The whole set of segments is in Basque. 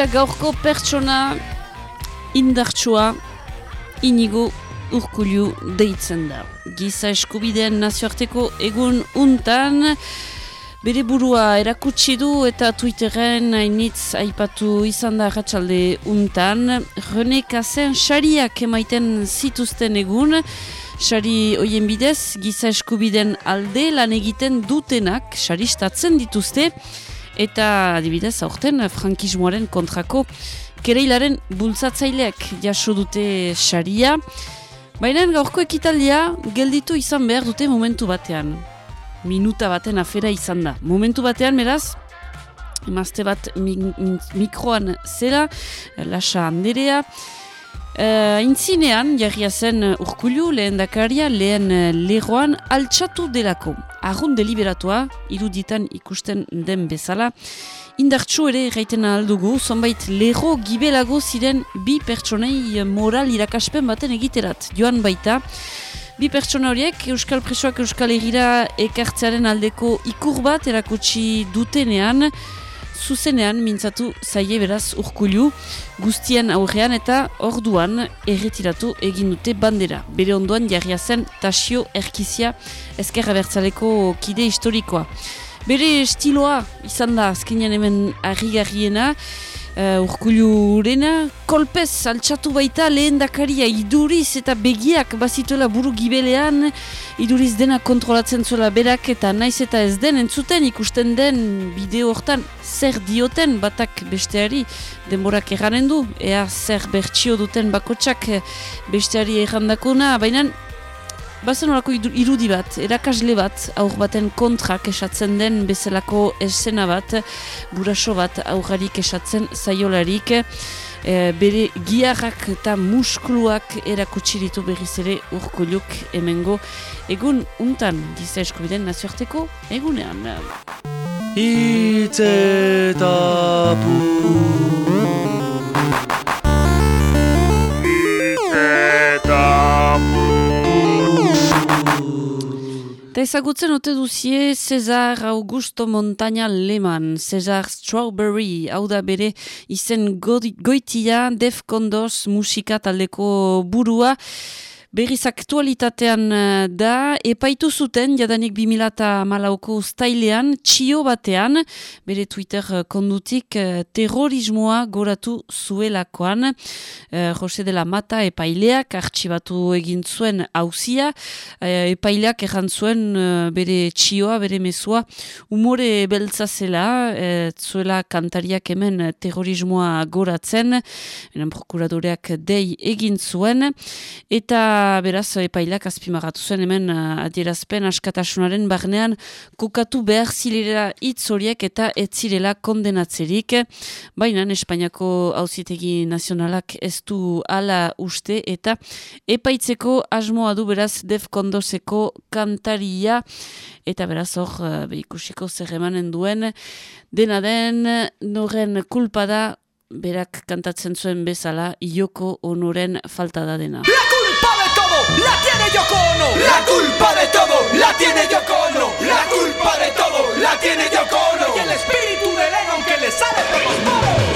Eta gaurko pertsona indartsua inigo urkulu deitzen da. Giza eskubideen nazioarteko egun untan, bere burua erakutsi du eta Twitteren hainitz aipatu izan da ratxalde untan. Rene Kazen xariak emaiten zituzten egun, Sari hoien bidez, giza eskubiden alde lan egiten dutenak, saristatzen dituzte, eta adibidez, aurten, frankismoaren kontrako kereilaren bultzatzaileak jaso dute saria. Baina gaurko ekitaldia gelditu izan behar dute momentu batean. Minuta baten afera izan da. Momentu batean, beraz, emazte bat mikroan zera, lasa handerea, Uh, intzinean, jarria zen uh, urkulu, lehen dakaria, lehen uh, leroan, altxatu delako. Arrun deliberatua, iruditan ikusten den bezala. Indartsu ere gaiten aldugu, zonbait lero gibelago ziren bi pertsonei moral irakaspen baten egiterat. Joan baita, bi pertsona horiek Euskal Presoak Euskal Egira ekartzearen aldeko ikur bat erakutsi dutenean, zuzenean mintzatu zaie beraz urkulu guztien aurrean eta orduan erretiratu egin dute bandera. Bere ondoan jarria zen Tasio Erkizia ezkerra bertzaleko kide historikoa. Bere estiloa izan da azkenean hemen harri uh, urkulurena kolpez altxatu baita lehen dakaria iduriz eta begiak bazituela buru gibelean. Iduriz dena kontrolatzen zuela berak eta naiz eta ez den entzuten ikusten den bideo hortan zer dioten batak besteari denborak erranen du. Ea zer bertsio duten bakotsak besteari errandakuna baina Bazen horako irudi bat, erakasle bat, aur baten kontrak esatzen den bezalako esena bat, buraso bat aurrarik esatzen zaiolarik, e, bere giarrak eta muskuluak erakutsi ditu berriz ere urkuluk emengo egun untan, giza eskubiden nazioarteko egunean. Itzetapu Eta ezagutzen ote duzie Cesar Augusto Montaña Lehmann, Cesar Strawberry, hau da bere izen goitia, Defcondos musika taldeko burua, Berriz aktualitatean eh, da, epaitu zuten, jadanik 2000 malauko ustailean, txio batean, bere Twitter eh, kondutik, eh, terrorismoa goratu zuelakoan. Jose de la Mata epaileak, artxibatu egin zuen hauzia, epaileak erran zuen bere txioa, bere mesua, umore beltza zela, zuela kantariak hemen terrorismoa goratzen, enen prokuradoreak dei egin zuen, eta beraz epailak azpimarratu zen hemen uh, adierazpen askatasunaren barnean kokatu behar zilera hitz horiek eta ez zirela kondenatzerik. Baina Espainiako hauzitegi nazionalak ez du ala uste eta epaitzeko asmoa du beraz def kondoseko kantaria eta beraz hor uh, behikusiko zer emanen duen dena den noren kulpa da berak kantatzen zuen bezala ioko onoren falta da dena. La tiene Yoko Ono. La culpa de todo la tiene Yoko Ono. La culpa de todo la tiene Yoko Ono. Y el espíritu de Lennon que le sale por los poros.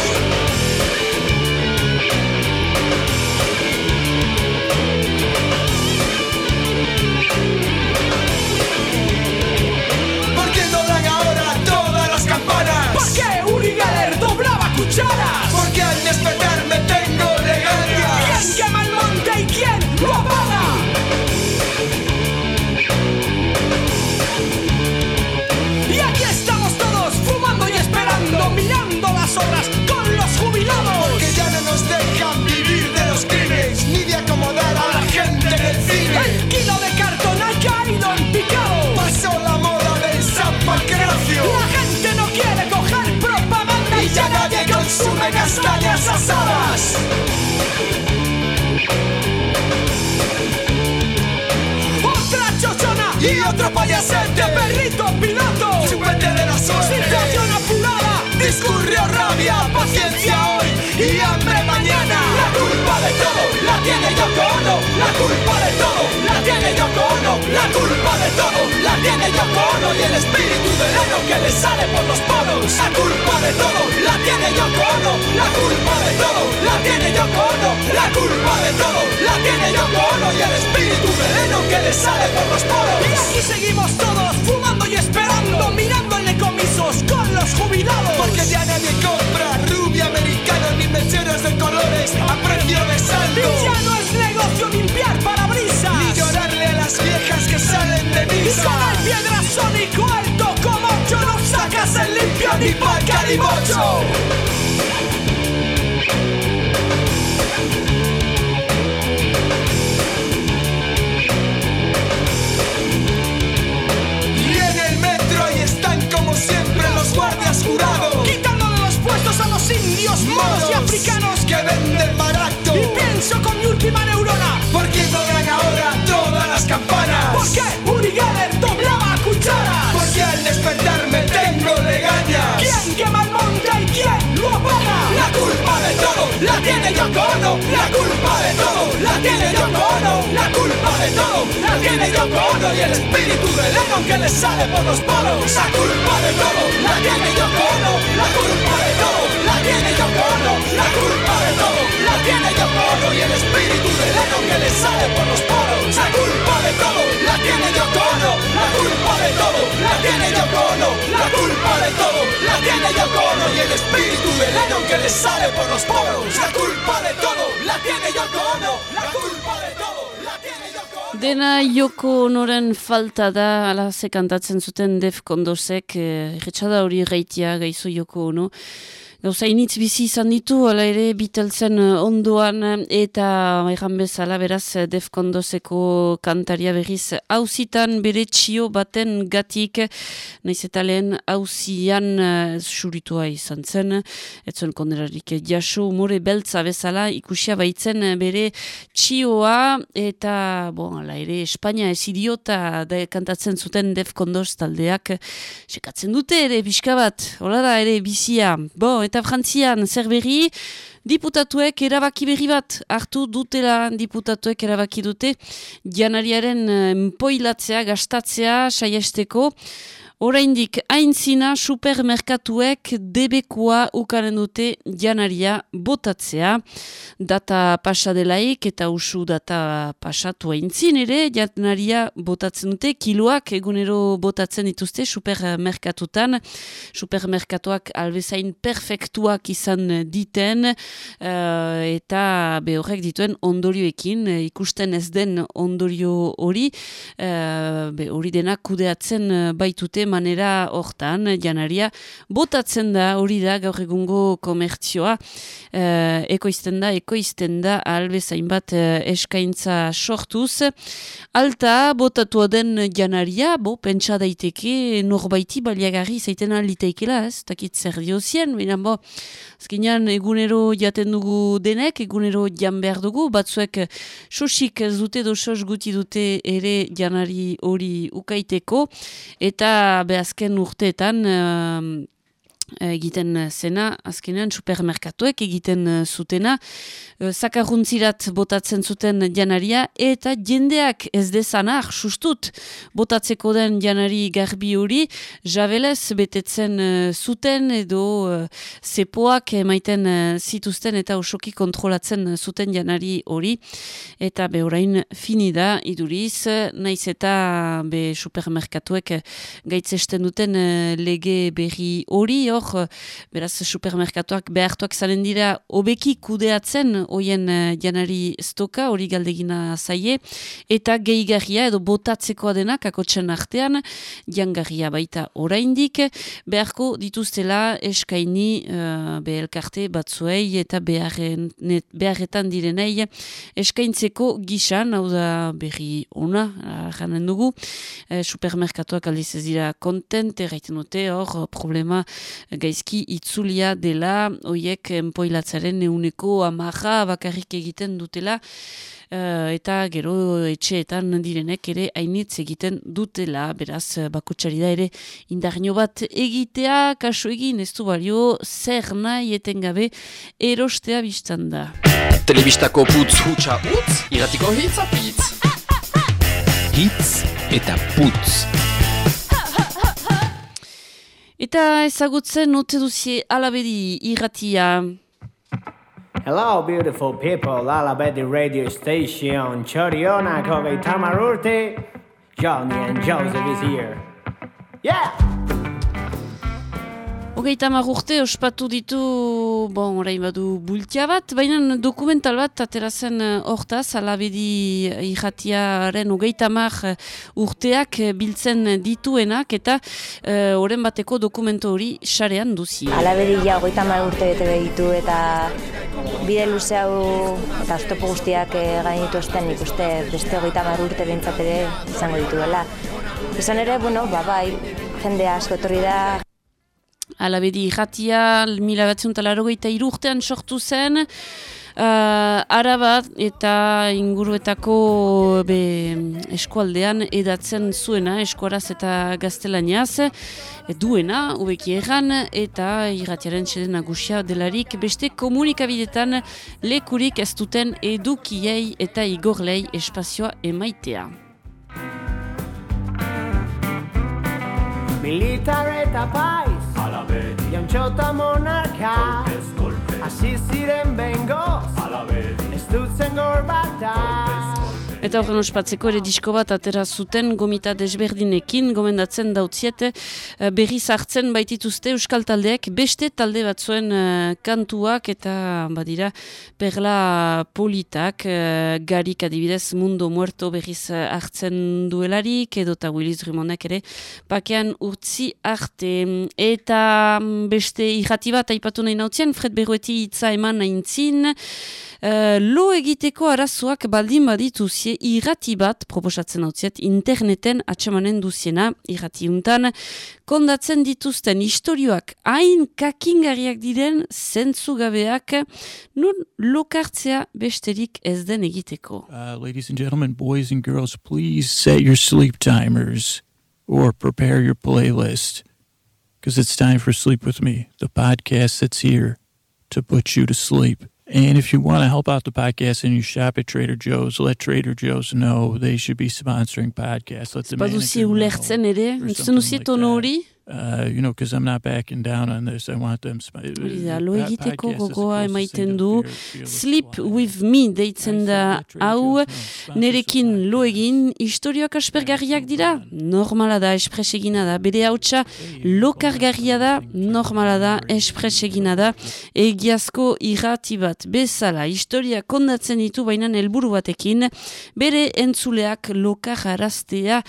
consume asadas. Otra chochona y otro payasete, perrito piloto, chupete de la suerte. Situación apurada, discurrió rabia, paciencia hoy y hambre mañana. La culpa de todo la tiene Yoko Ono, la culpa de todo la tiene la culpa de todo la tiene Yoko Ono y el espíritu del oro que le sale por los poros. La culpa de todo la tiene Yoko Ono. La culpa de todo la tiene Yoko Ono. La culpa de todo la tiene Yoko Ono y el espíritu veneno que le sale por los poros. Y aquí seguimos todos fumando y esperando, mirando en comisos con los jubilados. Porque ya nadie compra rubia americana ni mecheros de colores a precio de saldo. Y ya no es negocio limpiar parabrisas. Ni llorarle a las viejas que salen de misa. Y con el piedra sónico alto como yo no sacas el limpio ni pa'l calimocho. Y en el metro ahí están como siempre los guardias jurados. Quitándole los puestos a los indios, moros y africanos. que venden barato. Y pienso con mi última neurona. ¿Por qué no dan ahora campanas? ¿Por qué Uri Geller doblaba cucharas? Porque al despertarme tengo legañas. ¿Quién quema el monte y quién lo apaga? La culpa de todo la tiene Yoko Ono. La culpa de todo la tiene Yoko Ono. La culpa de todo la tiene Yoko Ono y el espíritu del ego que le sale por los poros. La culpa de todo la tiene Yoko Ono. La culpa de todo la tiene Yoko Ono. La culpa de todo la tiene Yoko Ono y el espíritu del ego le sale por los poros. La culpa de todo la tiene Yoko Ono. La culpa de todo la tiene Yoko Ono. Dena joko honoren falta da, ala ze kantatzen zuten def kondosek, eh, hori gaitia gaizo joko ono. Gauza initz bizi izan ditu, ala ere Beatlesen eh, ondoan eh, eta egan bezala beraz eh, def kondoseko kantaria berriz hauzitan bere txio baten gatik, naiz eta lehen hauzian uh, suritua izan zen, etzuen konderarik jaso umore beltza bezala ikusia baitzen eh, bere txioa eta bon, ala ere Espainia ez idiota da kantatzen zuten def kondos taldeak sekatzen dute ere pixka bat, hola da ere bizia. Bo, eta frantzian zer berri? Diputatuek erabaki berri bat hartu dutela diputatuek erabaki dute janariaren eh, empoilatzea, gastatzea, saiesteko Oraindik aintzina supermerkatuek debekua ukaren dute janaria botatzea. Data pasa delaik eta usu data pasatu aintzin ere janaria botatzen dute. Kiloak egunero botatzen dituzte supermerkatutan. Supermerkatuak albezain perfektuak izan diten eh, eta be horrek dituen ondorioekin ikusten ez den ondorio hori eh, hori dena kudeatzen eh, manera hortan, janaria, botatzen da, hori da, gaur egungo komertzioa, eh, ekoizten da, ekoizten da, albezain bat eh, eskaintza sortuz. Alta, botatua den janaria, bo, pentsa daiteke, norbaiti baliagarri zaiten aliteikela, ez, takit zer diozien, baina bo, azkenean egunero jaten dugu denek, egunero jan behar dugu, batzuek sosik ez dute dosos guti dute ere janari hori ukaiteko, eta be azken urteetan egiten zena, azkenean supermerkatuek egiten uh, zutena, uh, zakarruntzirat botatzen zuten janaria, eta jendeak ez dezanar, sustut, botatzeko den janari garbi hori, jabelez betetzen uh, zuten, edo zepoak emaiten zituzten, eta osoki kontrolatzen zuten janari hori, eta be orain finida iduriz, naiz eta be supermerkatuek gaitzesten duten lege berri hori, hor, beraz supermerkatuak behartuak zaren dira obeki kudeatzen hoien uh, janari stoka, hori galdegina zaie, eta gehigarria edo botatzekoa denak akotzen artean, jangarria baita oraindik, beharko dituztela eskaini uh, be elkarte batzuei eta beharren, net, beharretan direnei eskaintzeko gisan, hau da berri ona, janen dugu, eh, supermerkatuak aldiz ez dira kontent, erraiten dute hor problema gaizki itzulia dela, hoiek enpoilatzaren euneko amarra bakarrik egiten dutela, uh, eta gero etxeetan direnek ere hainitz egiten dutela, beraz bakotxari da ere indarnio bat egitea, kaso egin ez du balio, zer nahi etengabe erostea biztan da. Telebistako putz hutsa utz, iratiko hitz apitz. Hitz eta putz. Eta ezagutzen note duzie alabedi irratia. Hello, beautiful people, Alabedi radio station, Chorionak hogeita tamar urte, Johnny and Joseph is here. Yeah! Hogeita urte ospatu ditu, bon, orain badu bultia bat, baina dokumental bat aterazen eh, hortaz, alabedi irratiaren hogeita mar urteak biltzen dituenak, eta uh, bateko dokumento hori sarean duzi. Alabedi ja hogeita mar urte bete ditu, eta bide luze hau eta oztopo guztiak eh, gainitu esten ikuste beste hogeita mar urte bintzat ere izango dituela. Izan ere, bueno, ba, bai, jende asko etorri da, Alabedi irratia, mila bat zuntalaro irurtean sortu zen, uh, arabat eta inguruetako be, eskualdean edatzen zuena, eskuaraz eta gaztelaniaz, duena, ubeki erran, eta irratiaren txeden nagusia delarik, beste komunikabidetan lekurik ez duten edukiei eta igorlei espazioa emaitea. Militar eta paiz Jantxota monarka Asi ziren bengoz Ez dutzen gorbata Eta horren ospatzeko ere disko bat atera zuten gomita desberdinekin, gomendatzen dautziet eh, berri zartzen baitituzte euskal taldeak, beste talde bat zuen uh, kantuak eta badira perla politak, uh, garik adibidez mundo muerto berriz hartzen duelarik, edo eta Willis Rimonek ere pakean urtzi arte. Eta mm, beste irrati bat aipatu nahi nautzien, Fred Berrueti itza eman nahi Uh, lo egiteko arazoak baldin badituzie irrati bat proposatzen hau interneten atxamanen duziena irrati untan kondatzen dituzten historioak hain kakingariak diren zentzugabeak nun lokartzea besterik ez den egiteko. Uh, ladies and gentlemen, boys and girls, please set your sleep timers or prepare your playlist because it's time for Sleep With Me, the podcast that's here to put you to sleep. And if you want to help out the podcast and you shop at Trader Joe's, let Trader Joe's know they should be sponsoring podcasts. Let the manager know. ulertzen ere, entzun hori? Uh, you know, because I'm not backing down on this. I want them. Da, lo egiteko gogoa emaiten du. Sleep with me deitzen da hau. Nerekin lo egin, historioak aspergarriak dira. Normala da, espresegina da. Bere hautsa, lokargarria da. Normala da, espresegina da. Egiazko irrati bat. Bezala, historia kondatzen ditu bainan helburu batekin. Bere entzuleak lokar araztea.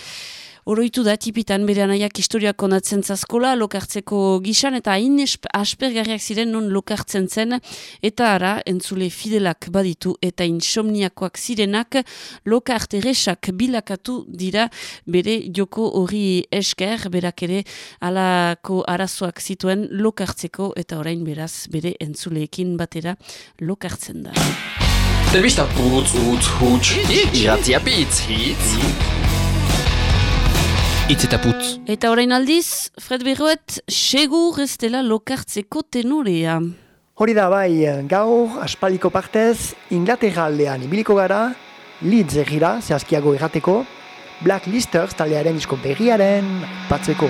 Oroitu da tipitan bere anaiak historiak konatzen zazkola lokartzeko gisan eta hain aspergarriak ziren non lokartzen zen. Eta ara entzule fidelak baditu eta insomniakoak zirenak lokart erresak bilakatu dira bere joko hori esker. Berak ere alako arazoak zituen lokartzeko eta orain beraz bere entzuleekin batera lokartzen da. Zerbista putz, utz, hutz, iratzia pitz, hitz. Itz eta putz. Eta orain aldiz, Fred Berroet, segur ez dela lokartzeko tenorea. Hori da bai, gaur, aspaliko partez, Inglaterra aldean ibiliko gara, Leeds egira, zehazkiago errateko, Black Listers taldearen disko berriaren batzeko.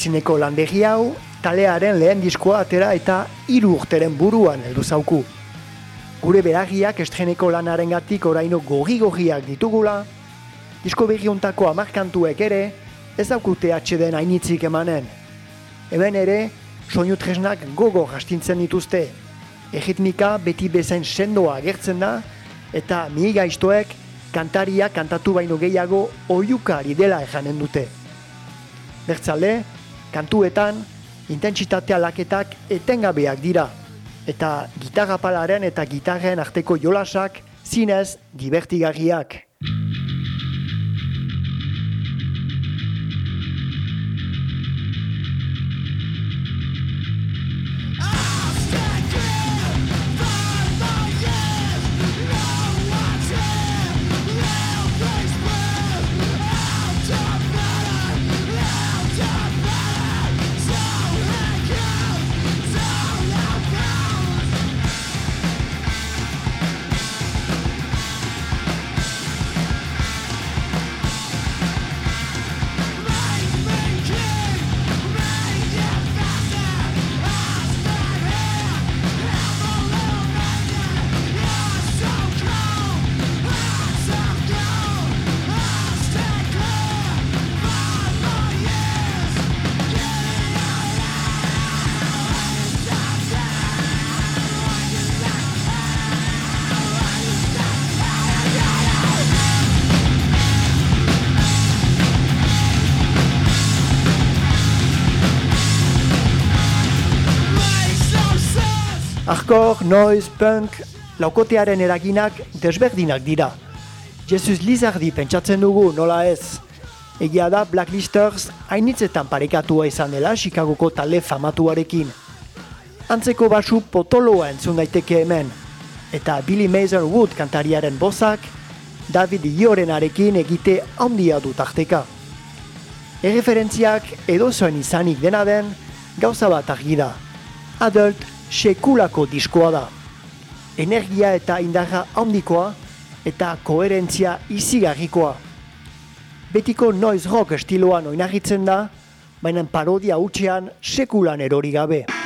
Adult izineko landegi hau, talearen lehen diskoa atera eta hiru urteren buruan heldu zauku. Gure beragiak estreneko lanaren gatik oraino gogi-gogiak ditugula, disko berriuntako amarkantuek ere, ez daukute atxeden hainitzik emanen. Hemen ere, soinu tresnak gogo jastintzen dituzte, egitnika beti bezain sendoa agertzen da, eta mihiga istoek kantaria kantatu baino gehiago oiukari dela ejanen dute. Bertzale, kantuetan, intentsitatea laketak etengabeak dira, eta gitarrapalaren eta gitarren arteko jolasak zinez divertigarriak. Hardcore, noise, punk, laukotearen eraginak desberdinak dira. Jesus Lizardi pentsatzen dugu nola ez. Egia da Blacklisters hainitzetan parekatua izan dela Chicagoko talde famatuarekin. Antzeko basu potoloa entzun daiteke hemen. Eta Billy Mazer Wood kantariaren bozak, David Iorenarekin egite handia du tarteka. Erreferentziak edo zoen izanik dena den, gauza bat argi da. Adult sekulako diskoa da. Energia eta indarra handikoa eta koherentzia izigarrikoa. Betiko noise rock estiloan oinarritzen da, baina parodia utxean sekulan erori gabe.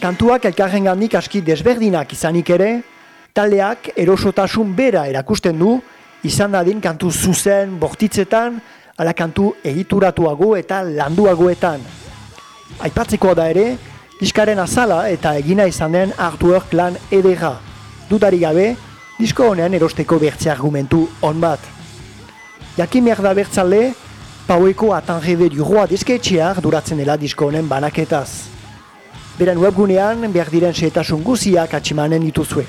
Kantuak elkarren gandik aski desberdinak izanik ere, taldeak erosotasun bera erakusten du, izan dadin kantu zuzen, bortitzetan, ala kantu egituratuago eta landuagoetan. Aipatzeko da ere, diskaren azala eta egina izan den Arthur Klan edera. Dudari gabe, disko honean erosteko bertze argumentu on bat. Jakin behar da bertzale, paueko atanrebe du roa disketxeak duratzen dela disko honen banaketaz beren webgunean behar diren seetasun guziak atximanen dituzue.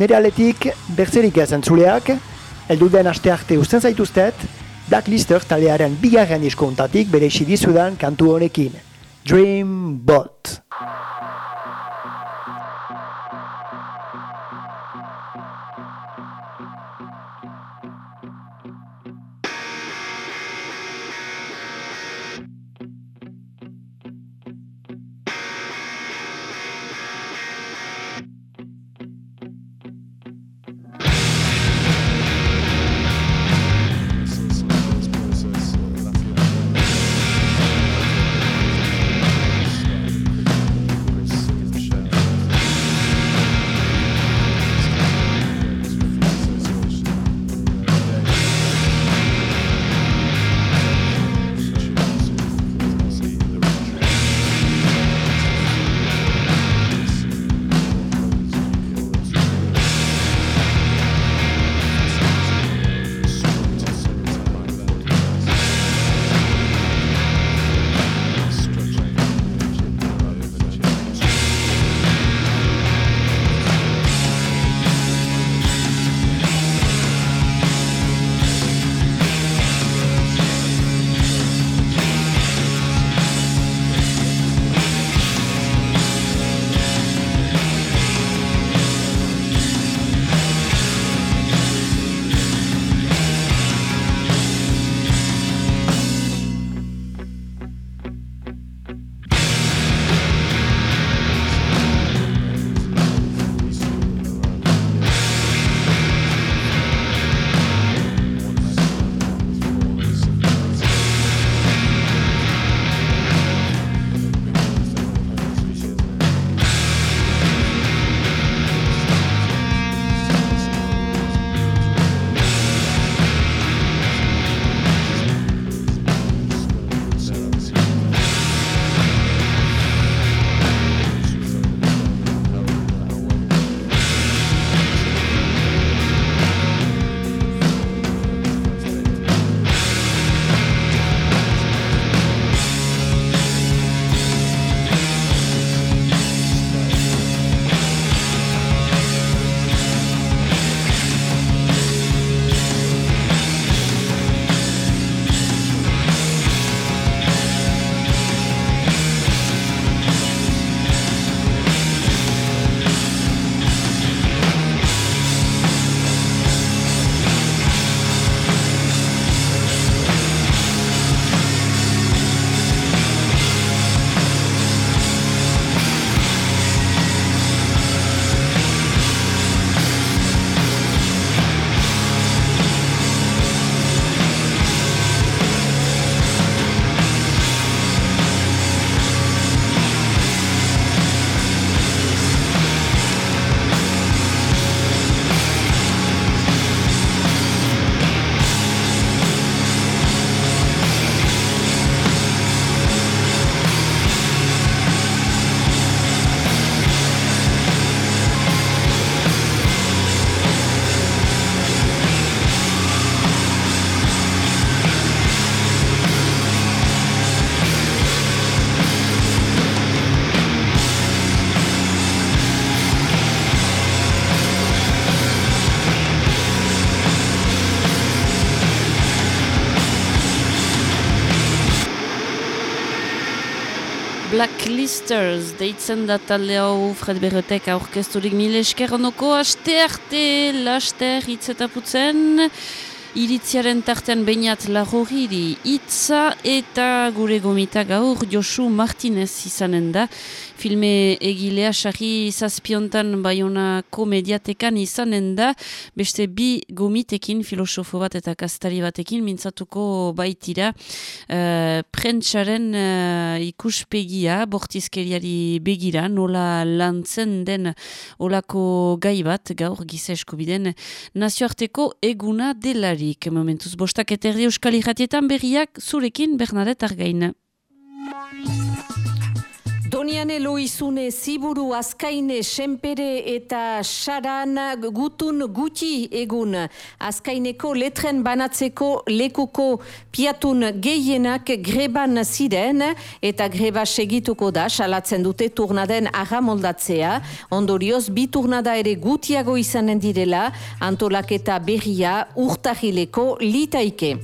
Nere aletik, bertzerik ez entzuleak, eldu den aste arte usten zaituztet, Blacklister talearen bigarren diskontatik bere dizudan kantu honekin. Dream Bot. Blacklisters deitzen da talde hau Fred Berretek aurkezturik mile esker onoko aste arte laster hitzetaputzen iritziaren tartean bainat lagoriri itza eta gure gomita gaur Josu Martinez izanen da filme egilea sarri zazpiontan baiona komediatekan izanen da beste bi gomitekin filosofo bat eta kastari batekin mintzatuko baitira uh, prentsaren uh, ikuspegia bortizkeriari begira nola lantzen den olako gai bat gaur giza eskubiden nazioarteko eguna delari berriarik. Momentuz bostak eterdi euskal irratietan berriak zurekin Bernadette Argain. Doniane loizune ziburu azkaine senpere eta saran gutun guti egun. Azkaineko letren banatzeko lekuko piatun gehienak greban ziren eta greba segituko da salatzen dute turnaden agamoldatzea. Ondorioz bi turnada ere gutiago izanen direla antolaketa berria urtahileko litaike.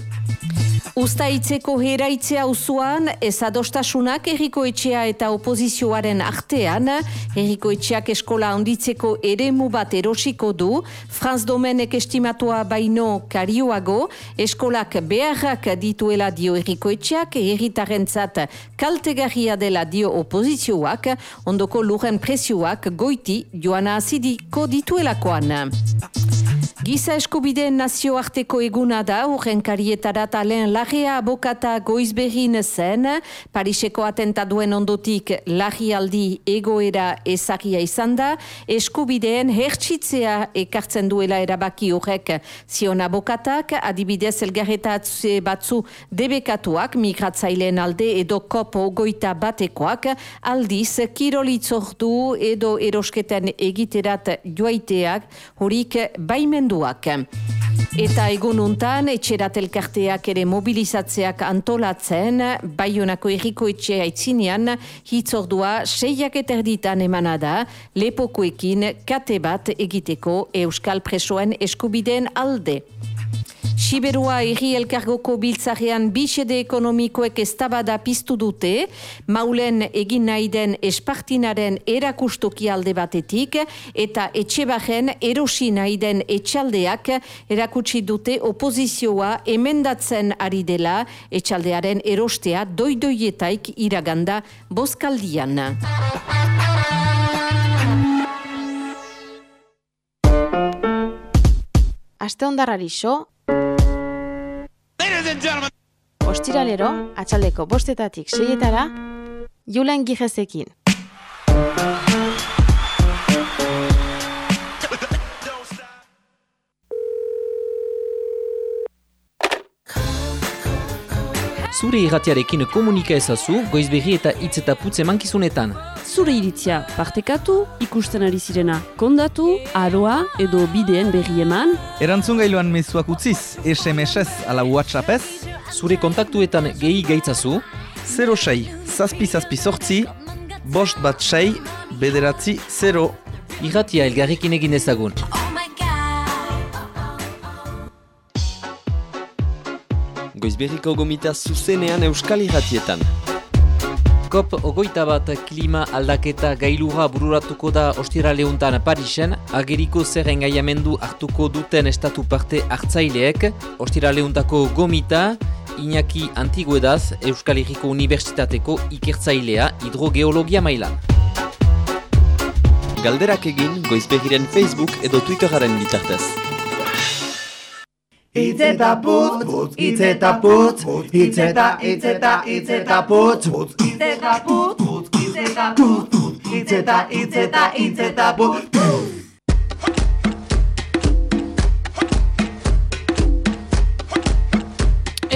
Usta itzeko heraitzea usuan, ez adostasunak erriko etxea eta opozizioaren artean, erriko etxeak eskola onditzeko ere bat erosiko du, Franz Domenek estimatua baino karioago, eskolak beharrak dituela dio erriko etxeak, erritaren zat kaltegarria dela dio opozizioak, ondoko luren presioak goiti joana azidiko dituelakoan. Giza eskubideen nazioarteko eguna da, urren karietara talen lagea abokata goizberin zen, Pariseko atentaduen ondotik lagialdi egoera ezagia izan da, eskubideen hertsitzea ekartzen duela erabaki horrek. Zion abokatak, adibidez elgarretatze batzu debekatuak, migratzaileen alde edo kopo goita batekoak, aldiz kirolitzordu edo erosketen egiterat joaiteak horik baimendu Eta egun untan, etxerat elkarteak ere mobilizatzeak antolatzen, baionako erriko etxea itzinean, hitzordua seiak eterditan emanada, lepokoekin kate bat egiteko euskal presoen eskubideen alde. Siberua erri elkargoko biltzarean bisede ekonomikoek estabada piztu dute, maulen egin nahi den espartinaren erakustoki alde batetik, eta etxe bajen erosi nahi den etxaldeak erakutsi dute opozizioa emendatzen ari dela etxaldearen erostea doidoietaik iraganda boskaldian. Aste ondarrari so, Ostiralero, atxaldeko bostetatik seietara, Julen Gijezekin. Zure irratiarekin komunika ezazu, goizberri eta hitz eta putze mankizunetan. Zure iritzia partekatu, ikusten ari zirena kondatu, aroa edo bideen berri eman. Erantzun gailuan mezuak utziz, SMS-ez ala WhatsApp-ez. Zure kontaktuetan gehi gaitzazu. 06, zazpi zazpi sortzi, bost bat sei, bederatzi 0. Irratia elgarrekin egin ezagun. Goizberriko gomita zuzenean euskal irratietan. COP ogoita bat klima aldaketa gailura bururatuko da ostira lehuntan Parisen, ageriko zer engaiamendu hartuko duten estatu parte hartzaileek, ostira lehuntako gomita, Iñaki Antiguedaz, Euskal Herriko Unibertsitateko ikertzailea hidrogeologia mailan. Galderak egin goizbegiren Facebook edo Twitteraren bitartez. Itzeta putz, putz, itzeta putz, itzeta, itzeta, itzeta putz, putz, itzeta putz, putz, itzeta putz, itzeta, itzeta, itzeta putz,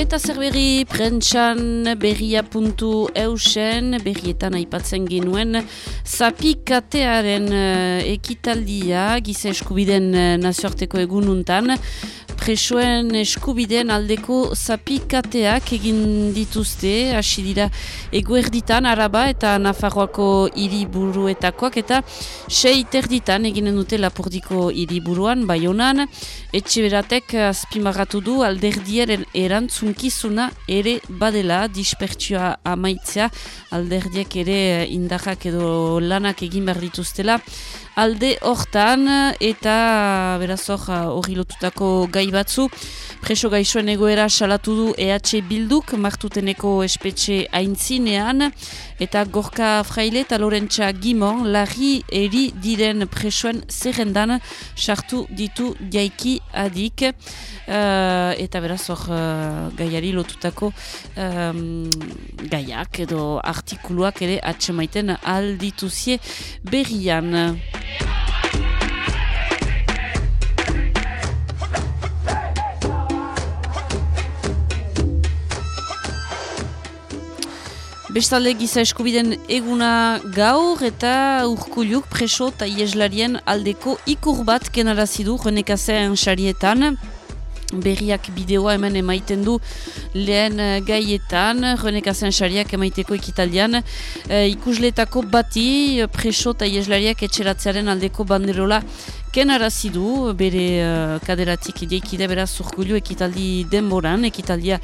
Eta zer berri prentxan berria puntu eusen, berrietan aipatzen genuen, zapikatearen uh, ekitaldia, giza eskubiden uh, nazioarteko egununtan, presoen eskubideen aldeko zapikateak egin dituzte, hasi dira eguerditan araba eta Nafarroako hiriburuetakoak eta sei terditan eginen dute lapordiko hiriburuan bai honan, etxe beratek azpimarratu du alderdiaren erantzunkizuna ere badela dispertsioa amaitzea. Alderdiak ere indarrak edo lanak egin behar dituztela alde hortan eta beraz hori lotutako gai batzu preso gaixoen egoera salatu du EH Bilduk martuteneko espetxe aintzinean eta gorka fraile eta lorentza gimon larri eri diren presoen zerrendan sartu ditu jaiki adik uh, eta beraz hor uh, gaiari lotutako um, gaiak edo artikuluak ere atxemaiten aldituzie berrian. Bestalde giza eskubiden eguna gaur eta urkuluk preso eta ieslarien aldeko ikur bat kenarazidu renekazean sarietan. Berriak bideoa hemen emaiten du lehen uh, gaietan, renekazen sariak emaiteko ekitaldian. Uh, ikusletako bati preso eta ieslariak etxeratzearen aldeko banderola Ken arazidu, bere uh, kaderatik ideikide beraz urkulu ekitaldi denboran, ekitaldia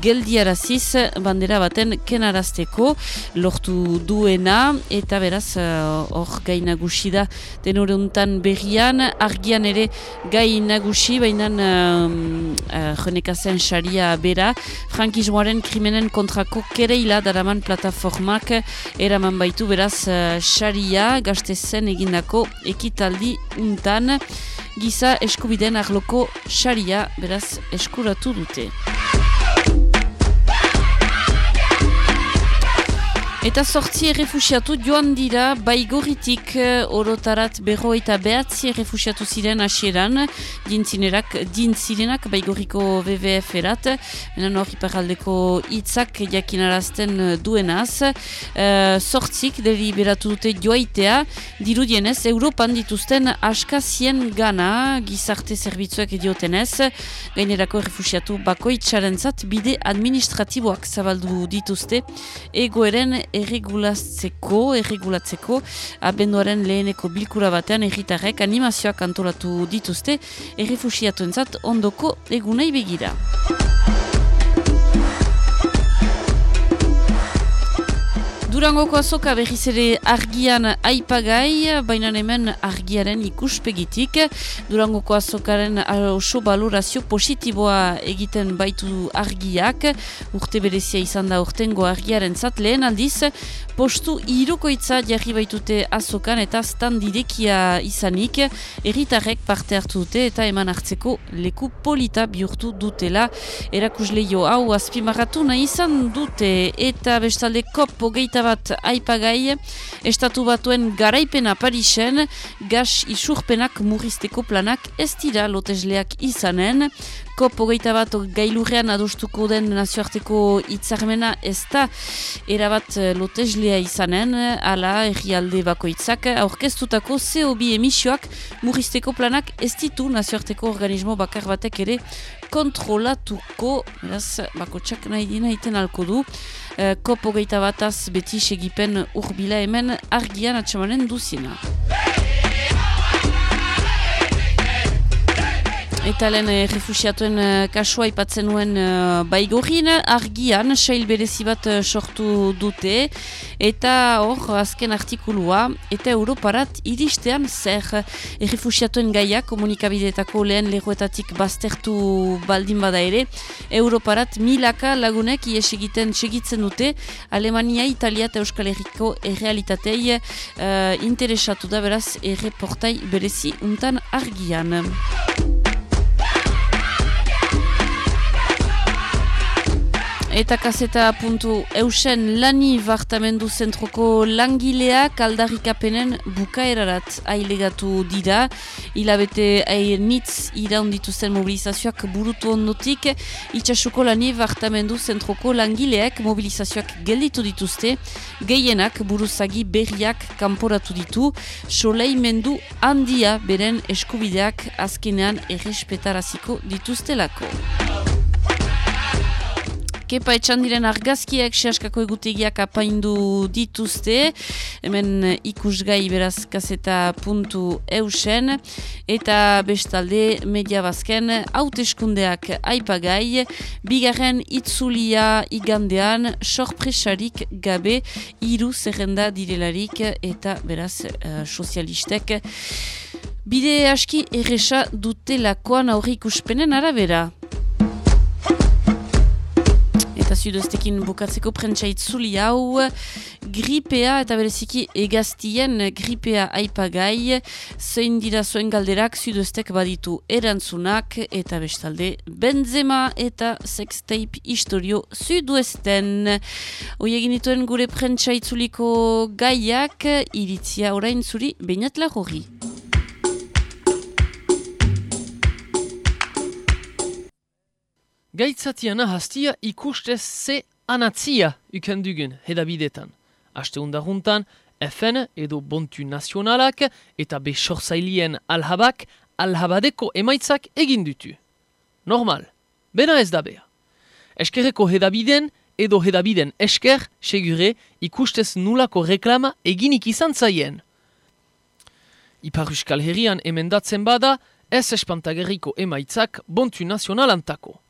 geldi araziz, bandera baten ken arazteko lortu duena, eta beraz uh, hor uh, gai nagusi da denore untan berrian, argian ere gai nagusi, baina uh, uh, jenekazen xaria bera, frankismoaren krimenen kontrako kereila daraman plataformak eraman baitu beraz xaria uh, gaztezen egindako ekitaldi untan giza eskubideen arloko saria beraz eskuratu dute. Eta sortzi errefusiatu joan dira baigoritik eh, orotarat berro eta behatzi errefusiatu ziren asieran dintzinerak, dintzirenak baigoriko WWF erat. Menan hori paraldeko hitzak jakinarazten duenaz. Uh, sortzik deliberatu dute joaitea. Dirudienez Europan dituzten askazien gana gizarte zerbitzuak ediotenez gainerako errefusiatu bakoitzaren bide administratiboak zabaldu dituzte. Egoeren erregulatzeko, erregulatzeko abenduaren leheneko bilkura batean erritarrek animazioak antolatu dituzte errefusiatuentzat ondoko egunei begira. Durangoko azoka berriz ere argian aipagai, baina hemen argiaren ikuspegitik. Durangoko azokaren oso balorazio positiboa egiten baitu argiak. Urte berezia izan da urtengo argiaren zat lehen aldiz. Postu irukoitza jarri baitute azokan eta standidekia izanik. Erritarrek parte hartu dute eta eman hartzeko leku polita bihurtu dutela. Erakusleio hau azpimarratu nahi izan dute eta bestalde kop hogeita bat aipagai, estatu batuen garaipena Parisen, gas isurpenak murrizteko planak ez dira lotesleak izanen, kop hogeita bat gailurrean adostuko den nazioarteko itzarmena ez da erabat eh, loteslea izanen, ala errialde bako itzak, aurkeztutako CO2 emisioak murrizteko planak ez ditu nazioarteko organismo bakar batek ere kontrolatuko, beraz, bako txak nahi dina iten alko du, e, kopo geita bataz beti segipen urbila hemen argian atxamanen duziena. Eta lehen eh, refusiatuen eh, kasua ipatzen nuen eh, baigorin, argian, sail berezi bat eh, sortu dute, eta hor, azken artikulua, eta Europarat iristean zer. Eh, refusiatuen gaia komunikabidetako lehen lehuetatik baztertu baldin bada ere, Europarat milaka lagunek ies egiten segitzen dute, Alemania, Italia eta Euskal Herriko errealitatei eh, interesatu da beraz erreportai berezi untan argian. Eta kaseta puntu eusen lani bartamendu zentroko langileak aldarrikapenen bukaerarat ailegatu dira. Hilabete nitz iraunditu zen mobilizazioak burutu ondotik. Itxasuko lani bartamendu zentroko langileak mobilizazioak gelditu dituzte. Gehienak buruzagi berriak kanporatu ditu. Solei mendu handia beren eskubideak azkenean errespetaraziko dituztelako. Kepa etxan diren argazkiak sehaskako egutegiak apaindu dituzte, hemen ikusgai beraz kaseta puntu eusen, eta bestalde media bazken hauteskundeak aipagai, bigarren itzulia igandean, sorpresarik gabe, iru zerrenda direlarik, eta beraz uh, sozialistek, bide aski erresa dutelakoan aurrik uspenen arabera eta zudoztekin bukatzeko prentsa itzuli hau. Gripea eta bereziki egaztien gripea aipagai. Zein dira zuen galderak zudoztek baditu erantzunak eta bestalde benzema eta sextape historio zuduesten egin dituen gure prentsa itzuliko gaiak iritzia orain zuri bainatla hori Gaitzatiana hastia ikustez ze anatzia ukendugun hedabidetan. Aste undaruntan, FN edo Bontu Nazionalak eta besorzailien alhabak alhabadeko emaitzak egin dutu. Normal, bena ez da beha. Eskerreko hedabiden edo hedabiden esker, segure, ikustez nulako reklama eginik izan zaien. Ipar herrian emendatzen bada, ez espantagerriko emaitzak Bontu Nazionalantako.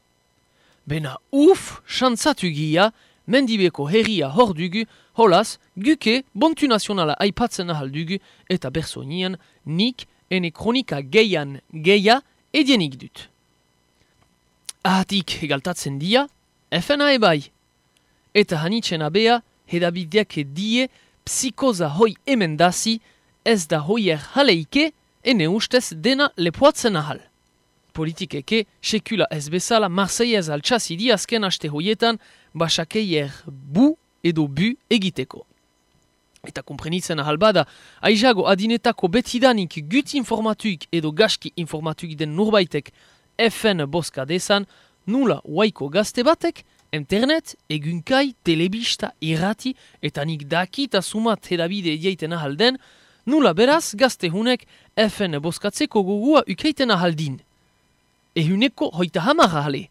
Bena uf, xantzatu gia, mendibeko herria hor dugu, holaz, guke bontu nazionala aipatzen ahal dugu, eta bersonian nik ene kronika geian geia edienik dut. Ahatik egaltatzen dia, efena ebai. Eta hanitzen abea, hedabideak die, psikoza hoi emendasi, ez da hoier jaleike, ene ustez dena lepoatzen ahal politikeke sekula ez bezala Marseillez altxasi di azken aste hoietan basakeier bu edo bu egiteko. Eta komprenitzen ahal bada, aizago adinetako betidanik gut informatuik edo gaski informatuik den nurbaitek FN boska desan, nula waiko gazte batek, internet, egunkai, telebista, irrati, eta nik daki eta sumat hedabide edieiten ahal den, nula beraz gazte hunek FN boskatzeko gogua ukeiten ahal din ehuneko hoita hamarra hale.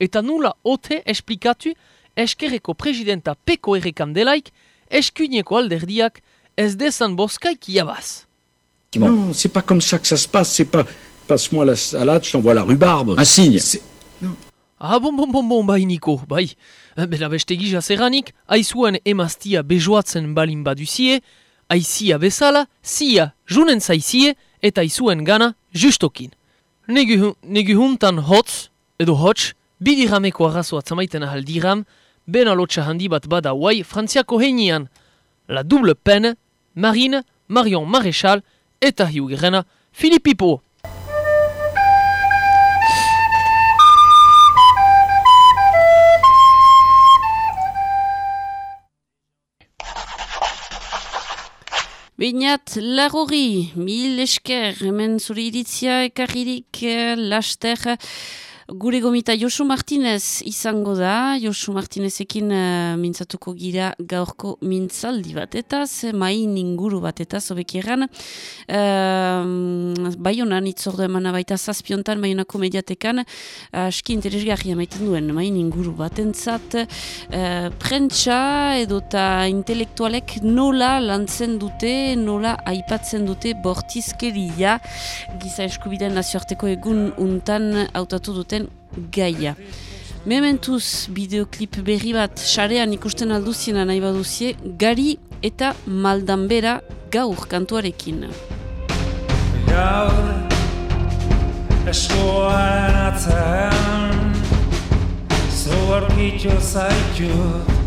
Eta nula ote esplikatu eskerreko presidenta peko errekan delaik eskuneko alderdiak ez desan boskaik iabaz. Non, c'est pas comme ça que ça se passe, c'est pas passe-moi la salade, je t'envoie la rhubarbe. Un signe. Ah bon bon bon bon bai niko, bai. Bela beste gija zeranik, aizuen emaztia bejoatzen balin baduzie, aizia bezala, zia junen zaizie, eta aizuen gana justokin. Negu huntan hotz, edo hotz, bidirameko arrazoa zamaiten ahal diram, ben alotxa handi bat bada guai frantziako heinian. La double pen, Marine, Marion Maréchal, eta hiu gerena, Filippipo. Beinat lagori, mil esker, hemen zuri iritzia ekarririk eh, laster, Gure gomita Josu Martinez izango da, Josu Martinezekin uh, mintzatuko gira gaurko mintzaldi batetaz, main inguru batetaz, obekieran. Uh, bai honan itzordo emana baita zazpiontan, bai honako mediatekan, aski uh, interesgarria maiten duen, main inguru batentzat, uh, prentsa edota intelektualek nola lantzen dute, nola aipatzen dute bortizkeria, giza eskubideen nazioarteko egun untan hautatu duten gaia. Mementuz bideoklip berri bat sarean ikusten alduziena nahi baduzie, gari eta maldanbera gaur kantuarekin. Gaur eskoan atzean Zorgitxo zaitut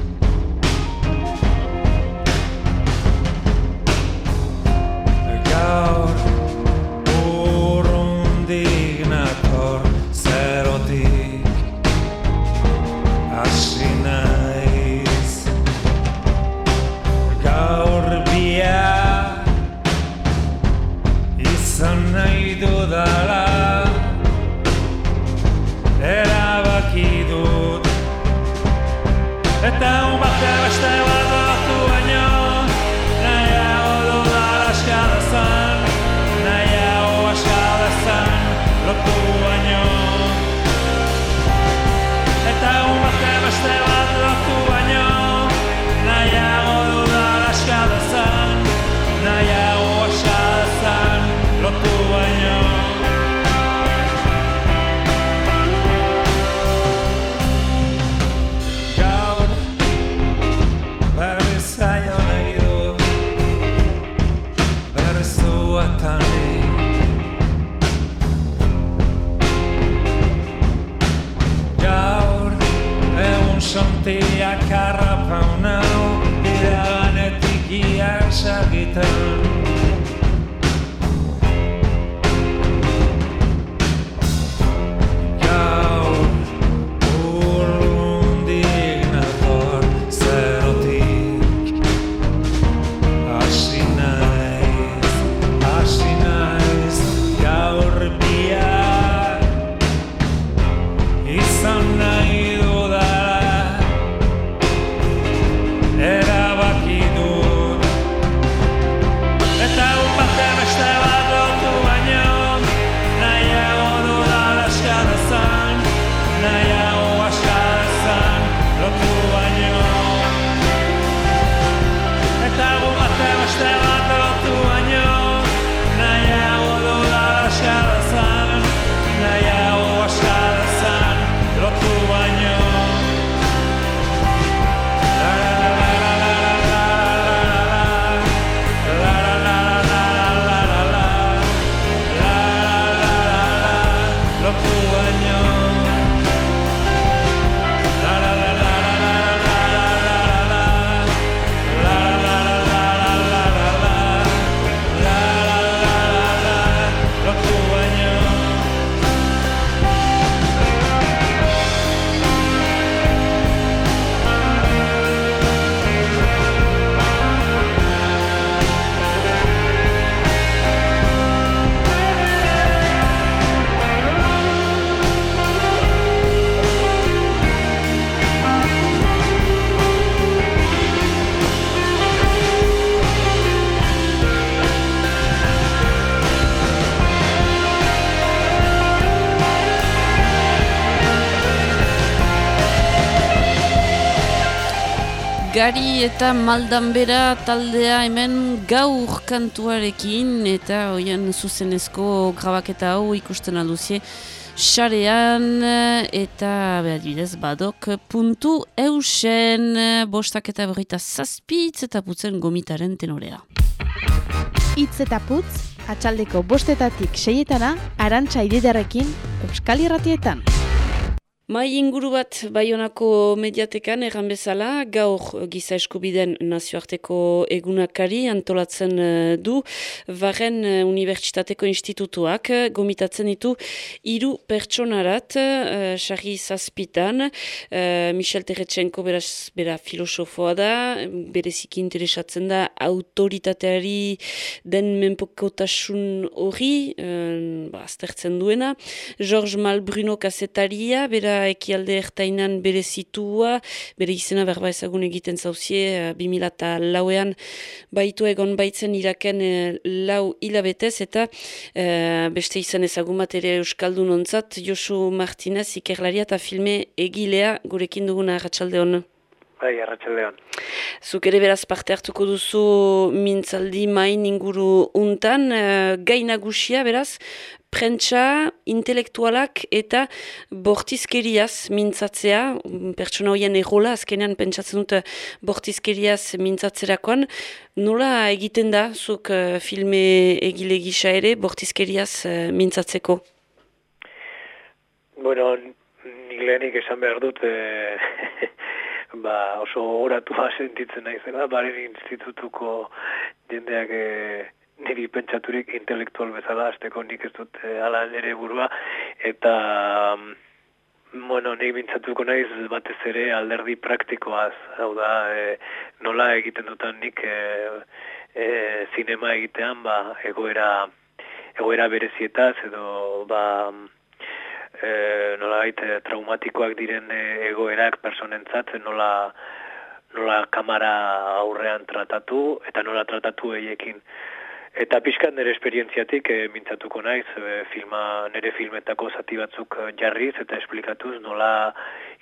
casa Gari eta Maldanbera taldea hemen gaur kantuarekin eta hoian zuzenezko grabaketa hau ikusten alduzie xarean eta behadidez badok puntu eusen bostak eta berrita zazpitz eta putzen gomitaren tenorea. Itz eta putz, atxaldeko bostetatik seietana, arantxa ididarekin, Euskal Irratietan. Mai inguru bat Baionako mediatekan erran bezala, gaur giza eskubiden nazioarteko egunakari antolatzen eh, du, Varen eh, Unibertsitateko Institutuak. Eh, gomitatzen ditu hiru pertsonarat, uh, sarri zazpitan, uh, Michel Terretxenko beraz, bera filosofoa da, bereziki interesatzen da autoritateari den menpokotasun hori, uh, aztertzen duena, Georges Malbruno kazetaria, bera ekialde ertainan bere zitua, bere izena berba ezagun egiten zauzie, uh, 2000 lauean baitu egon baitzen iraken uh, lau hilabetez, eta uh, beste izan ezagun bat ere Euskaldun ontzat, Josu Martinez ikerlaria eta filme egilea gurekin duguna arratsalde hon. Bai, arratsaldeon. Zuk ere beraz parte hartuko duzu mintzaldi main inguru untan, uh, gai nagusia beraz, prentsa, intelektualak eta bortizkeriaz mintzatzea, pertsona horien egola, azkenean pentsatzen dut bortizkeriaz mintzatzerakoan, nola egiten da, zuk uh, filme egile gisa ere, bortizkeriaz uh, mintzatzeko? Bueno, nik lehenik esan behar dut, e, ba, oso oratua sentitzen naizela, baren institutuko jendeak e, niri pentsaturik intelektual bezala, azteko nik ez dut e, ala nire burua, eta, mm, bueno, nik bintzatuko naiz batez ere alderdi praktikoaz, hau da, e, nola egiten dutan nik e, e, zinema egitean, ba, egoera egoera berezietaz edo ba e, nolabait e, traumatikoak diren egoerak personentzat nola nola kamera aurrean tratatu eta nola tratatu eiekin. Eta pixkat nire esperientziatik e, mintzatuko naiz, e, filma, nire filmetako zati batzuk e, jarriz eta esplikatuz nola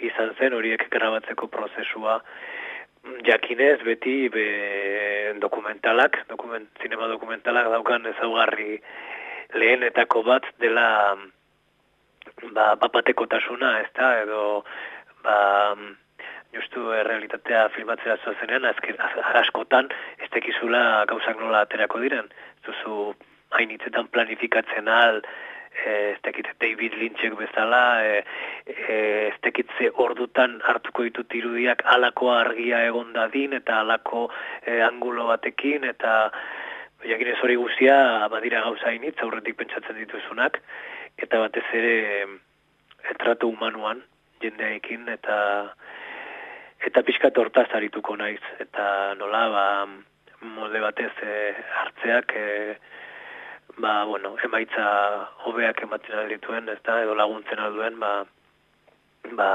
izan zen horiek grabatzeko prozesua. Jakinez beti be, dokumentalak, dokument, zinema dokumentalak daukan ezaugarri lehenetako bat dela ba, bapateko tasuna, ez da, edo ba, justu realitatea filmatzea zuzenean, azken, askotan, ez tekizula gauzak nola aterako diren. Ez duzu hainitzetan planifikatzen al, ez tekit David Lynchek bezala, e, e, ez tekitze ordutan hartuko ditut irudiak alako argia egon dadin, eta alako e, angulo batekin, eta jakin ez hori guzia, badira gauza hainitz, aurretik pentsatzen dituzunak, eta batez ere etratu humanuan jendeekin, eta eta pixkat hortaz arituko naiz. Eta nola ba molde batez e, hartzeak e, ba bueno emaitza hobeak ematen aldituen ezta? Edo laguntzen alduen ba ba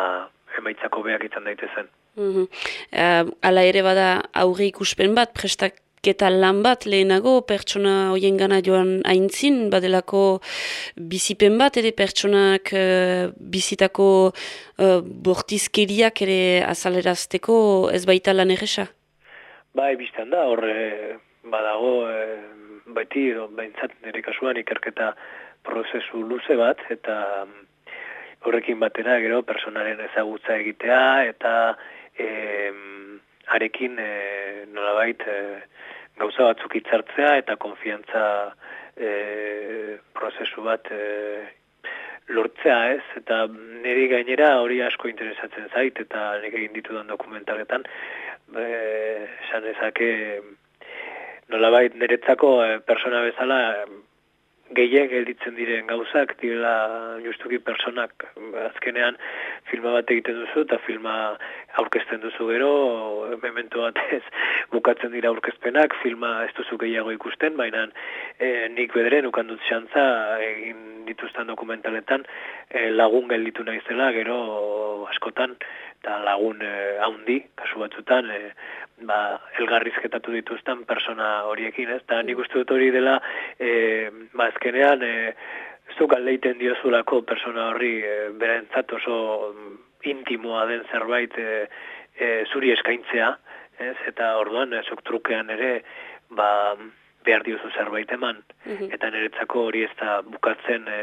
emaitzak hobeak izan daitezen. Mm -hmm. ala ere bada aurri ikuspen bat prestak eta lan bat lehenago pertsona hoien gana joan aintzin, badelako bizipen bat, ere pertsonak uh, bizitako uh, bortizkeriak ere azalerazteko ez baita lan erresa? Bai, biztan da, horre badago, e, baiti, behintzat nire kasuan ikerketa prozesu luze bat, eta horrekin batera gero personaren ezagutza egitea, eta e, arekin e, nolabait e, gauza batzuk hitzartzea eta konfiantza e, prozesu bat e, lortzea ez, eta niri gainera hori asko interesatzen zait, eta nik egin ditudan dokumentaletan, esan ezake nolabait niretzako e, persona bezala gehien gelditzen diren gauzak, direla justuki personak azkenean filma bat egiten duzu eta filma aurkezten duzu gero, memento batez bukatzen dira aurkezpenak, filma ez duzu gehiago ikusten, baina e, nik bederen ukandut xantza egin dituzten dokumentaletan e, lagun gelditu naizela, gero askotan, eta lagun e, haundi, kasu batzutan, e, ba, elgarrizketatu dituzten persona horiekin, ez? Eta nik uste dut hori dela, e, ba, ezkenean, e, zuk aldeiten diozulako persona horri e, berentzat oso intimoa den zerbait e, e, zuri eskaintzea, ez? Eta orduan, e, zuk trukean ere, ba, behar diozu zerbait eman, mhm. eta niretzako hori ez da bukatzen e,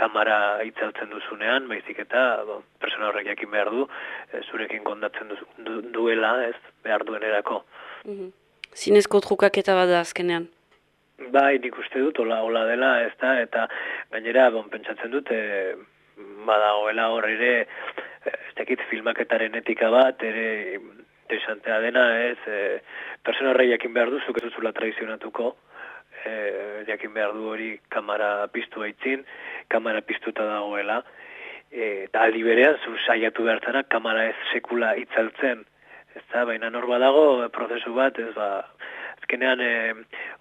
kamara itzaltzen duzunean, baizik eta bo, persona horrek jakin behar du, e, zurekin kondatzen du, duela, ez, behar duenerako. Mm -hmm. Zinezko trukaketa bada azkenean? Bai, nik uste dut, hola, hola dela, ez da, eta gainera, bon, pentsatzen dut, e, badagoela hor ere, ez dakit filmaketaren etika bat, ere, interesantea dena, ez, e, persona horrek jakin behar du, ez duzula traizionatuko, e, jakin behar du hori kamera piztu haitzin, kamera piztuta dagoela, e, eta aldi berean, zu saiatu behartzana, kamera ez sekula itzaltzen, ez da, baina norba dago, prozesu bat, ez ba, ezkenean e,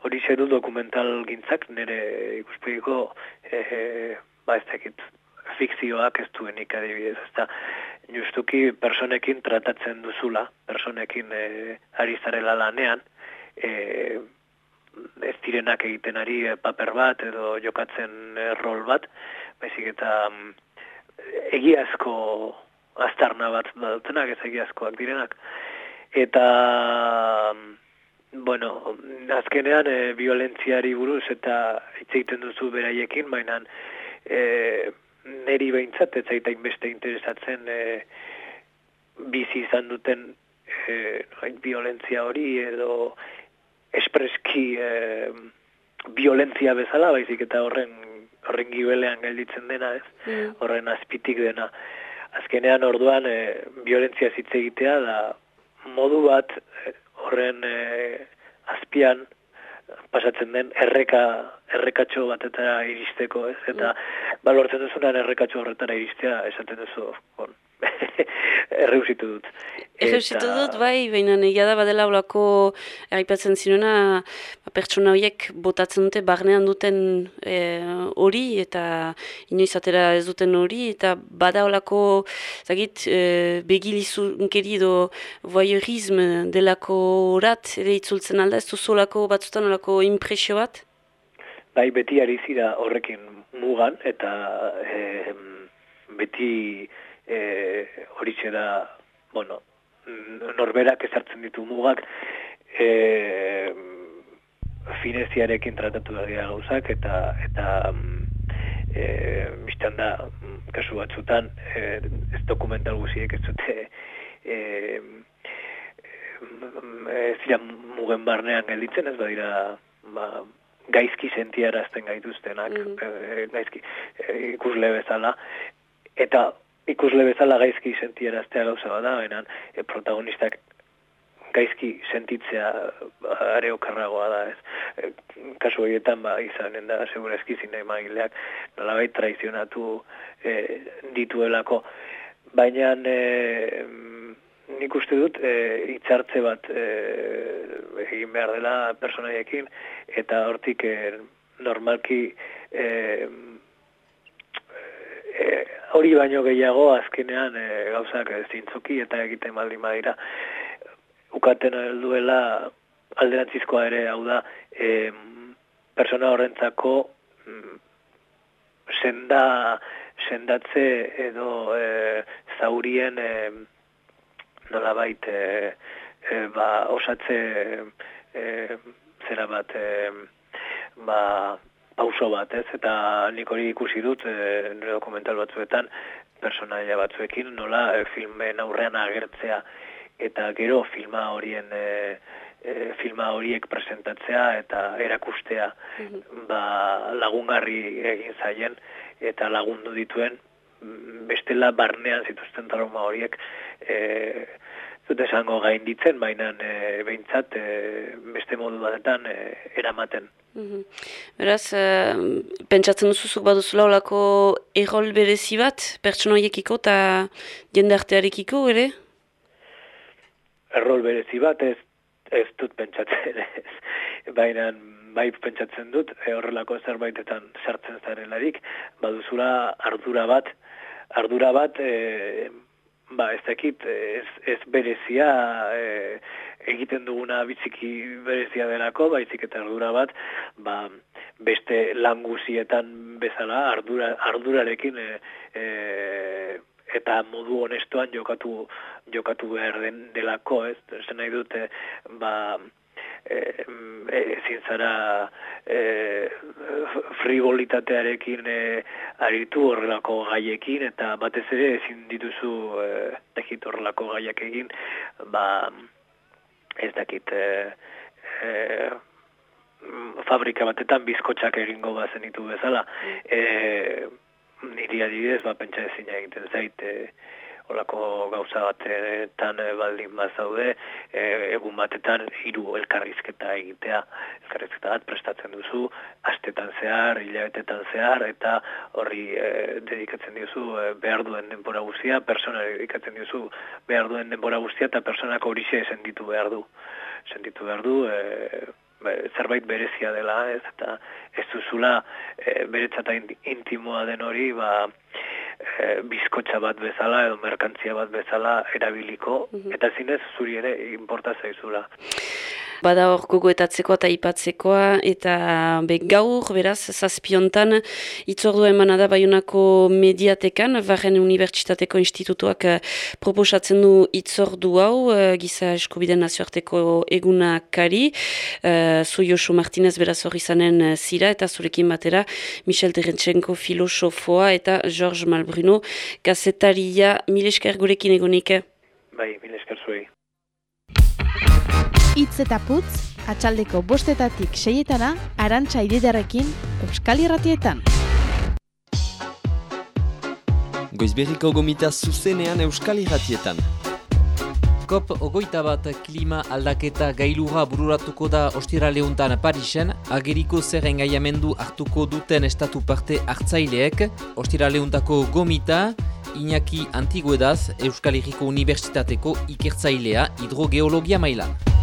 hori zeru dokumental gintzak, nire ikuspegiko, e, e, ba ez dakit, fikzioak ez duenik adibidez, ez da, justuki personekin tratatzen duzula, personekin e, ari zarela lanean, e, ez direnak egiten ari eh, paper bat edo jokatzen eh, rol bat, baizik eta mm, egiazko aztarna bat badutenak, ez egiazkoak direnak. Eta, mm, bueno, azkenean e, violentziari buruz eta hitz egiten duzu beraiekin, baina e, neri behintzat, ez zaita inbeste interesatzen e, bizi izan duten e, violentzia hori edo espreski e, violentzia bezala, baizik eta horren horren gibelean gelditzen dena, ez? Mm. Horren azpitik dena. Azkenean orduan e, violentzia zitze egitea da modu bat e, horren e, azpian pasatzen den erreka errekatxo batetara iristeko, ez? Eta mm. balortzen duzunan errekatxo horretara iristea esaten duzu, bon, erreusitu dut. Erreusitu Eta- dut, bai, baina egia da badela olako aipatzen zinuena ba, pertsona horiek botatzen dute barnean duten eh, hori eta inoiz atera ez duten hori eta bada olako zagit e, begilizunkeri edo voyeurisme delako orat ere itzultzen alda, ez duzu batzutan olako impresio bat? bai beti ari zira horrekin mugan eta e, beti e, horixe da, bueno, norberak ezartzen ditu mugak e, fineziarekin tratatu da dira gauzak eta eta mm, e, biztan da mm, kasu batzutan e, ez dokumental guziek ez dute e, mm, ez dira mugen barnean gelditzen ez badira ba, gaizki sentiarazten gaituztenak e, gaizki e, ikusle bezala. Eta ikusle bezala gaizki sentiaraztea gauza bada baina e, protagonistak gaizki sentitzea ba, are okarragoa da, ez. E, kasu horietan ba izanen da segurazki zinemagileak nolabait traizionatu e, dituelako. Baina e, nik uste dut e, hitzartze bat e, egin behar dela personaiekin eta hortik e, normalki e, hori baino gehiago azkenean e, gauzak zintzuki eta egiten baldin badira. Ukaten duela alderantzizkoa ere hau da e, persona horrentzako mm, senda sendatze edo e, zaurien e, nolabait e, e, ba, osatze e, zera bat e, ba, pauso bat, ez? Eta nik hori ikusi dut e, nire dokumental batzuetan personaia batzuekin nola e, filmen aurrean agertzea eta gero filma horien e, e, filma horiek presentatzea eta erakustea ba, lagungarri egin zaien eta lagundu dituen mm, bestela barnean zituzten trauma horiek e, dut esango gainditzen, baina e, behintzat e, beste modu batetan e, eramaten. Mhm. Beraz, eh, pentsatzen duzuzuk baduzula olako errol berezi bat, pertsona horiekiko eta jendartearekiko ere? errol berezi bat ez ez dut pentsatzen ez. Baina bai pentsatzen dut e, horrelako zerbaitetan sartzen zarelarik baduzula ardura bat ardura bat e, ba ez dakit ez, ez berezia e, egiten duguna biziki berezia delako baizik eta ardura bat ba beste lan guzietan bezala ardura ardurarekin e, e, eta modu honestoan jokatu jokatu behar den delako, ez? Zer nahi dute, ba, ezin zara e, frivolitatearekin e, aritu horrelako gaiekin, eta batez ere ezin dituzu e, dakit horrelako gaiak egin, ba, ez dakit, e, e, fabrika batetan bizkotxak egingo bazen ditu bezala. E, niri adibidez, ba, pentsa ezin egiten zait, e, olako gauza batetan e, baldin bazaude, e, egun batetan hiru elkarrizketa egitea, elkarrizketa bat prestatzen duzu, astetan zehar, hilabetetan zehar, eta horri e, dedikatzen diozu behar duen denbora guztia, persona dedikatzen diozu behar duen denbora guztia, eta personak horixe sentitu behar du. Sentitu behar du, e, zerbait berezia dela, ez, eta ez duzula e, beretzata in- intimoa den hori, ba, e, bizkotxa bat bezala edo merkantzia bat bezala erabiliko, eta zinez zuri ere inporta zaizula. Bada hor gogoetatzeko eta ipatzekoa, eta be, gaur, beraz, zazpiontan, itzordua emana da Baionako mediatekan, Barren Unibertsitateko Institutuak eh, proposatzen du itzordu hau, eh, giza eskubiden nazioarteko egunakari, uh, zu Josu Martinez beraz hori zanen eh, zira, eta zurekin batera, Michel Terentxenko filosofoa, eta George Malbruno, gazetaria, milesker gurekin egonik. Bai, mil esker zuei. Itz eta putz, atxaldeko bostetatik seietana, arantxa ididarekin, Euskal Irratietan. Goizberriko gomita zuzenean Euskal Irratietan. COP ogoita bat klima aldaketa gailurra bururatuko da ostira leuntan Parisen, ageriko zer engaiamendu hartuko duten estatu parte hartzaileek, ostira leuntako gomita, Iñaki Antiguedaz, Euskal Herriko Unibertsitateko ikertzailea hidrogeologia mailan.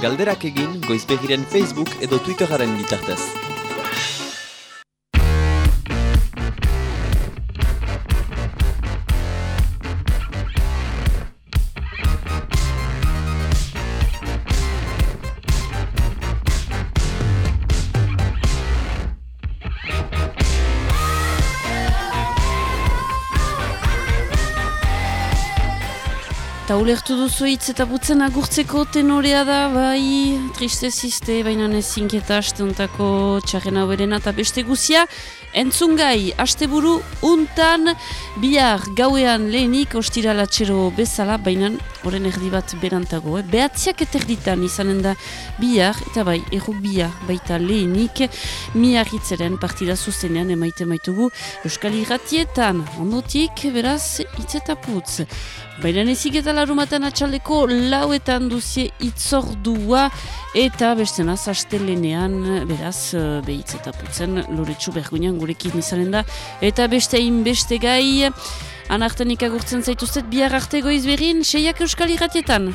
Galderak egin goizbegiren Facebook edo Twitteraren bitartez. Ulertu duzu hitz eta butzen agurtzeko tenorea da, bai, tristezizte, baina nezinketa asteuntako txarren hau berena eta beste guzia. Entzungai, asteburu untan, bihar gauean lehenik ostiralatxero bezala, baina horren erdi bat berantago. Eh? Behatziak eterditan izanen da bihar, eta bai, erruk bihar, baita lehenik, miar hitzeren partida zuzenean emaite maitugu Euskal Irratietan, ondotik, beraz, hitz eta putz. Baina nezik eta larumatan atxaldeko lauetan duzie itzordua eta bestena zastelenean beraz behitz eta putzen loretsu bergunean gurekin izanen da eta beste beste gai anartenik agurtzen zaituztet bihar arte goiz berin seiak euskal irratietan.